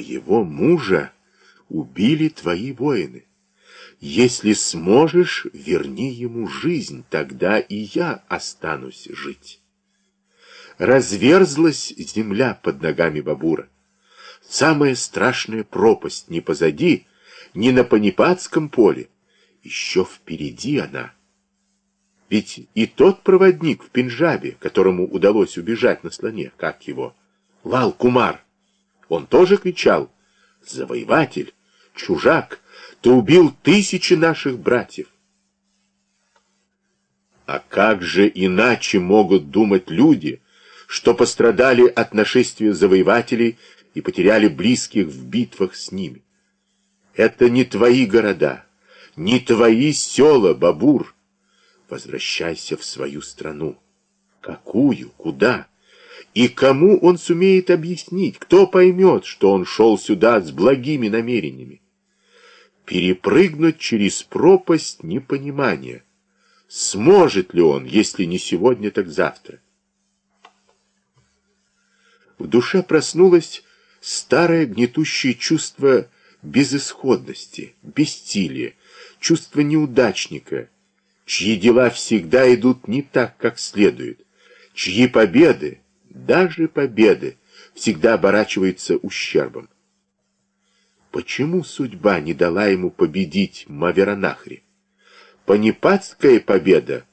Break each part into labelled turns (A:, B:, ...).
A: Твоего мужа убили твои воины. Если сможешь, верни ему жизнь, тогда и я останусь жить. Разверзлась земля под ногами Бабура. Самая страшная пропасть не позади, не на Панипатском поле, еще впереди она. Ведь и тот проводник в Пенджабе, которому удалось убежать на слоне, как его, Лал Кумар, он тоже кричал «Завоеватель! Чужак! Ты убил тысячи наших братьев!» А как же иначе могут думать люди, что пострадали от нашествия завоевателей и потеряли близких в битвах с ними? Это не твои города, не твои села, Бабур. Возвращайся в свою страну. Какую? Куда? И кому он сумеет объяснить? Кто поймет, что он шел сюда с благими намерениями? Перепрыгнуть через пропасть непонимания. Сможет ли он, если не сегодня, так завтра? В душе проснулось старое гнетущее чувство безысходности, бессилия, чувство неудачника, чьи дела всегда идут не так, как следует, чьи победы, даже победы, всегда оборачиваются ущербом. Почему судьба не дала ему победить Маверанахри? Панипатская победа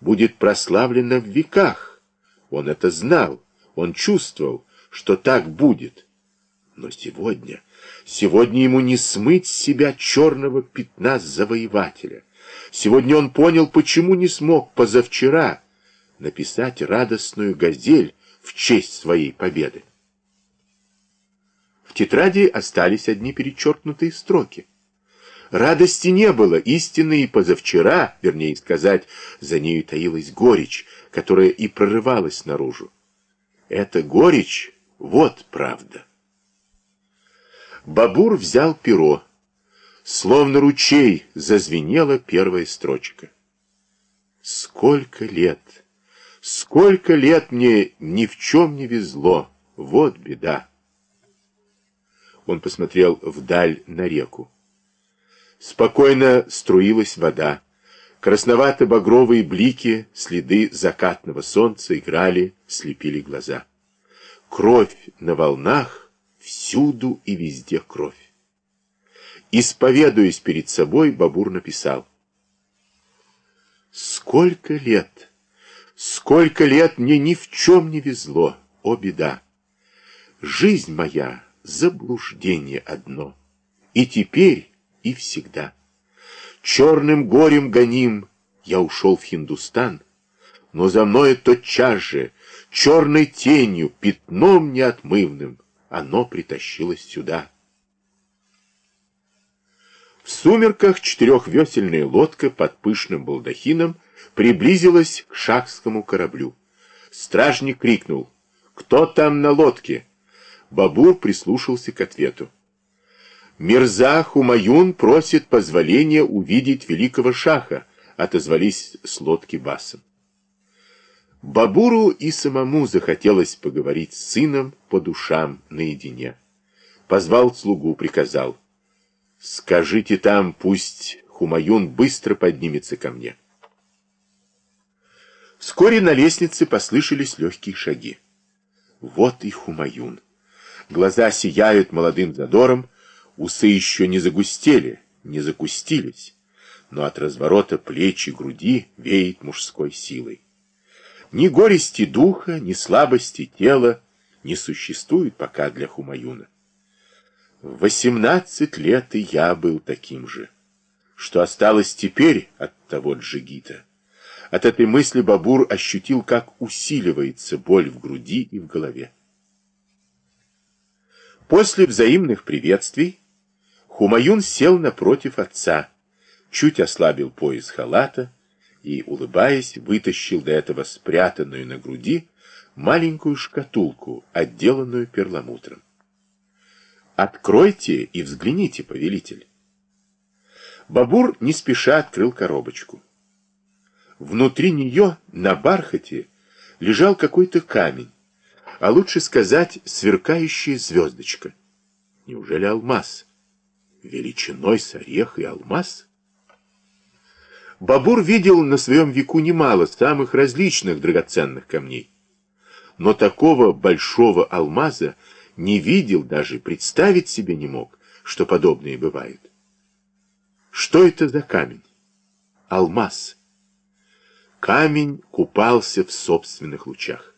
A: будет прославлена в веках. Он это знал, он чувствовал, что так будет. Но сегодня, сегодня ему не смыть с себя черного пятна завоевателя. Сегодня он понял, почему не смог позавчера написать радостную газель в честь своей победы. В тетради остались одни перечеркнутые строки. Радости не было, истинно и позавчера, вернее сказать, за нею таилась горечь, которая и прорывалась наружу. Эта горечь — вот правда. Бабур взял перо. Словно ручей зазвенела первая строчка. Сколько лет, сколько лет мне ни в чем не везло, вот беда. Он посмотрел вдаль на реку. Спокойно струилась вода. Красновато-багровые блики, следы закатного солнца играли, слепили глаза. Кровь на волнах Всюду и везде кровь. Исповедуясь перед собой, Бабур написал. Сколько лет, сколько лет мне ни в чем не везло, о беда! Жизнь моя — заблуждение одно, и теперь, и всегда. Черным горем гоним я ушел в Хиндустан, но за мной тотчас же, черной тенью, пятном неотмывным — оно притащилось сюда. В сумерках четырехвесельная лодка под пышным балдахином приблизилась к шахскому кораблю. Стражник крикнул «Кто там на лодке?» Бабур прислушался к ответу. «Мирза Хумаюн просит позволения увидеть великого шаха», отозвались с лодки басом. Бабуру и самому захотелось поговорить с сыном по душам наедине. Позвал слугу, приказал. «Скажите там, пусть Хумаюн быстро поднимется ко мне». Вскоре на лестнице послышались легкие шаги. Вот и Хумаюн. Глаза сияют молодым задором, усы еще не загустели, не закустились, но от разворота плеч и груди веет мужской силой. Ни горести духа, ни слабости тела не существует пока для Хумаюна. В восемнадцать лет и я был таким же. Что осталось теперь от того джигита? От этой мысли Бабур ощутил, как усиливается боль в груди и в голове. После взаимных приветствий Хумаюн сел напротив отца, чуть ослабил пояс халата, и, улыбаясь, вытащил до этого спрятанную на груди маленькую шкатулку, отделанную перламутром. «Откройте и взгляните, повелитель». Бабур не спеша открыл коробочку. Внутри нее, на бархате, лежал какой-то камень, а лучше сказать, сверкающая звездочка. Неужели алмаз? Величиной с орех и алмаз? Бабур видел на своем веку немало самых различных драгоценных камней. Но такого большого алмаза не видел, даже представить себе не мог, что подобное бывает. Что это за камень? Алмаз. Камень купался в собственных лучах.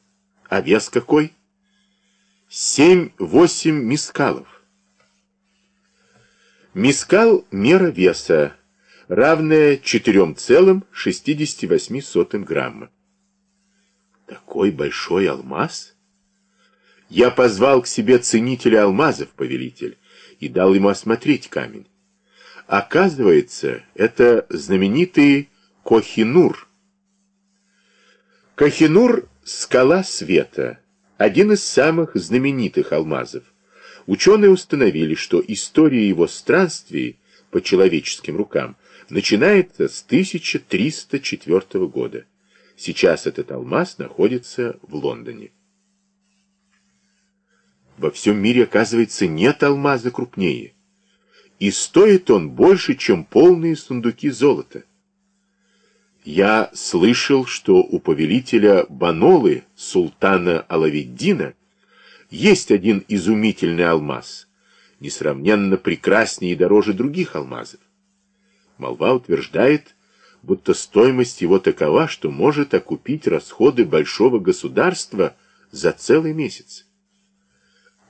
A: А вес какой? Семь-восемь мискалов. Мискал — мера веса, равная 4,68 грамма. Такой большой алмаз? Я позвал к себе ценителя алмазов, повелитель, и дал ему осмотреть камень. Оказывается, это знаменитый Кохинур. Кохинур — скала света — один из самых знаменитых алмазов. Ученые установили, что история его странствий по человеческим рукам начинается с 1304 года. Сейчас этот алмаз находится в Лондоне. Во всем мире, оказывается, нет алмаза крупнее. И стоит он больше, чем полные сундуки золота. Я слышал, что у повелителя Банолы, султана Алаведдина, есть один изумительный алмаз, несравненно прекраснее и дороже других алмазов. Молва утверждает, будто стоимость его такова, что может окупить расходы большого государства за целый месяц.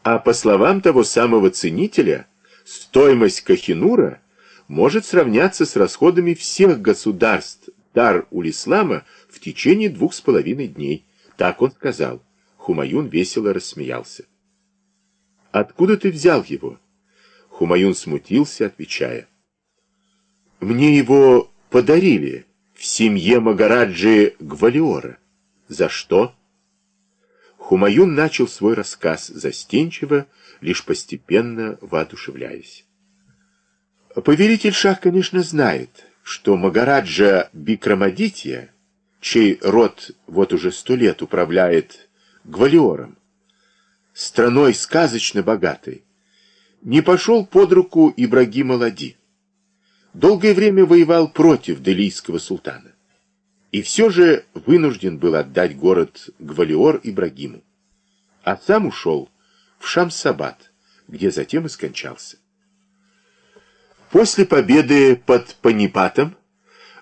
A: А по словам того самого ценителя, стоимость Кахинура может сравняться с расходами всех государств Дар-уль-Ислама в течение двух с половиной дней. Так он сказал. Хумаюн весело рассмеялся. «Откуда ты взял его?» Хумаюн смутился, отвечая. «Мне его подарили в семье Магараджи Гвалиора. За что?» Хумаюн начал свой рассказ застенчиво, лишь постепенно воодушевляясь. Повелитель Шах, конечно, знает, что Магараджа Бикрамадитья, чей род вот уже сто лет управляет Гвалиором, страной сказочно богатой, не пошел под руку Ибрагима Лади. Долгое время воевал против делийского султана. И все же вынужден был отдать город Гвалиор Ибрагиму. А сам ушел в Шамсабад, где затем и скончался. После победы под Панипатом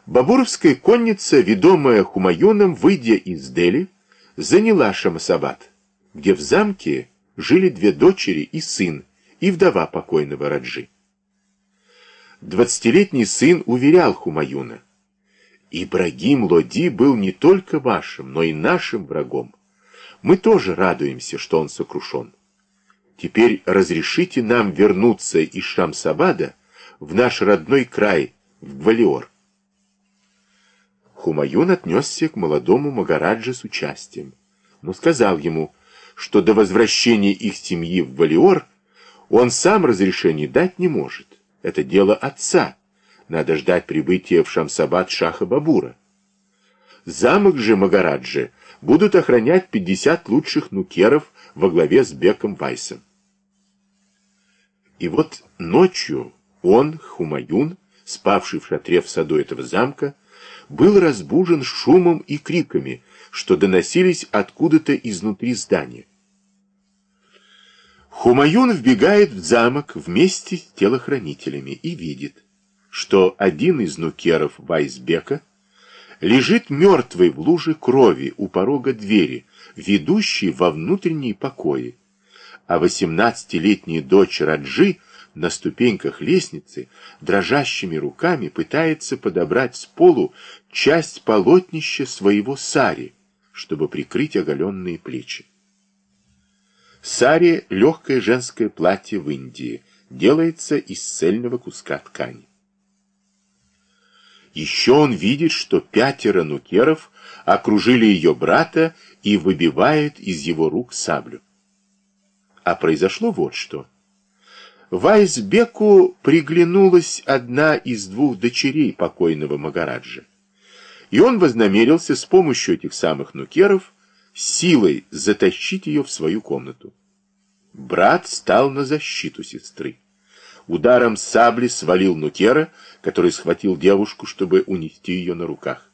A: Бабуровская конница, ведомая Хумаюном, выйдя из Дели, заняла Шамасабад, где в замке жили две дочери и сын, и вдова покойного Раджи. Двадцатилетний сын уверял Хумаюна, «Ибрагим Лоди был не только вашим, но и нашим врагом. Мы тоже радуемся, что он сокрушен. Теперь разрешите нам вернуться из Шамсабада, в наш родной край, в Гвалиор. Хумаюн отнесся к молодому Магараджа с участием, но сказал ему, что до возвращения их семьи в Гвалиор он сам разрешение дать не может. Это дело отца. Надо ждать прибытия в Шамсабад Шаха Бабура. Замок же Магараджи будут охранять 50 лучших нукеров во главе с Беком Вайсом. И вот ночью он, Хумаюн, спавший в шатре в саду этого замка, был разбужен шумом и криками, что доносились откуда-то изнутри здания. Хумаюн вбегает в замок вместе с телохранителями и видит, что один из нукеров Вайсбека лежит мертвый в луже крови у порога двери, ведущей во внутренние покои, а восемнадцатилетняя дочь Раджи на ступеньках лестницы дрожащими руками пытается подобрать с полу часть полотнища своего сари, чтобы прикрыть оголенные плечи. Сари — легкое женское платье в Индии, делается из цельного куска ткани. Еще он видит, что пятеро нукеров окружили ее брата и выбивают из его рук саблю. А произошло вот что — Вайсбеку приглянулась одна из двух дочерей покойного Магараджа. И он вознамерился с помощью этих самых нукеров силой затащить ее в свою комнату. Брат стал на защиту сестры. Ударом сабли свалил Нукера, который схватил девушку, чтобы унести ее на руках.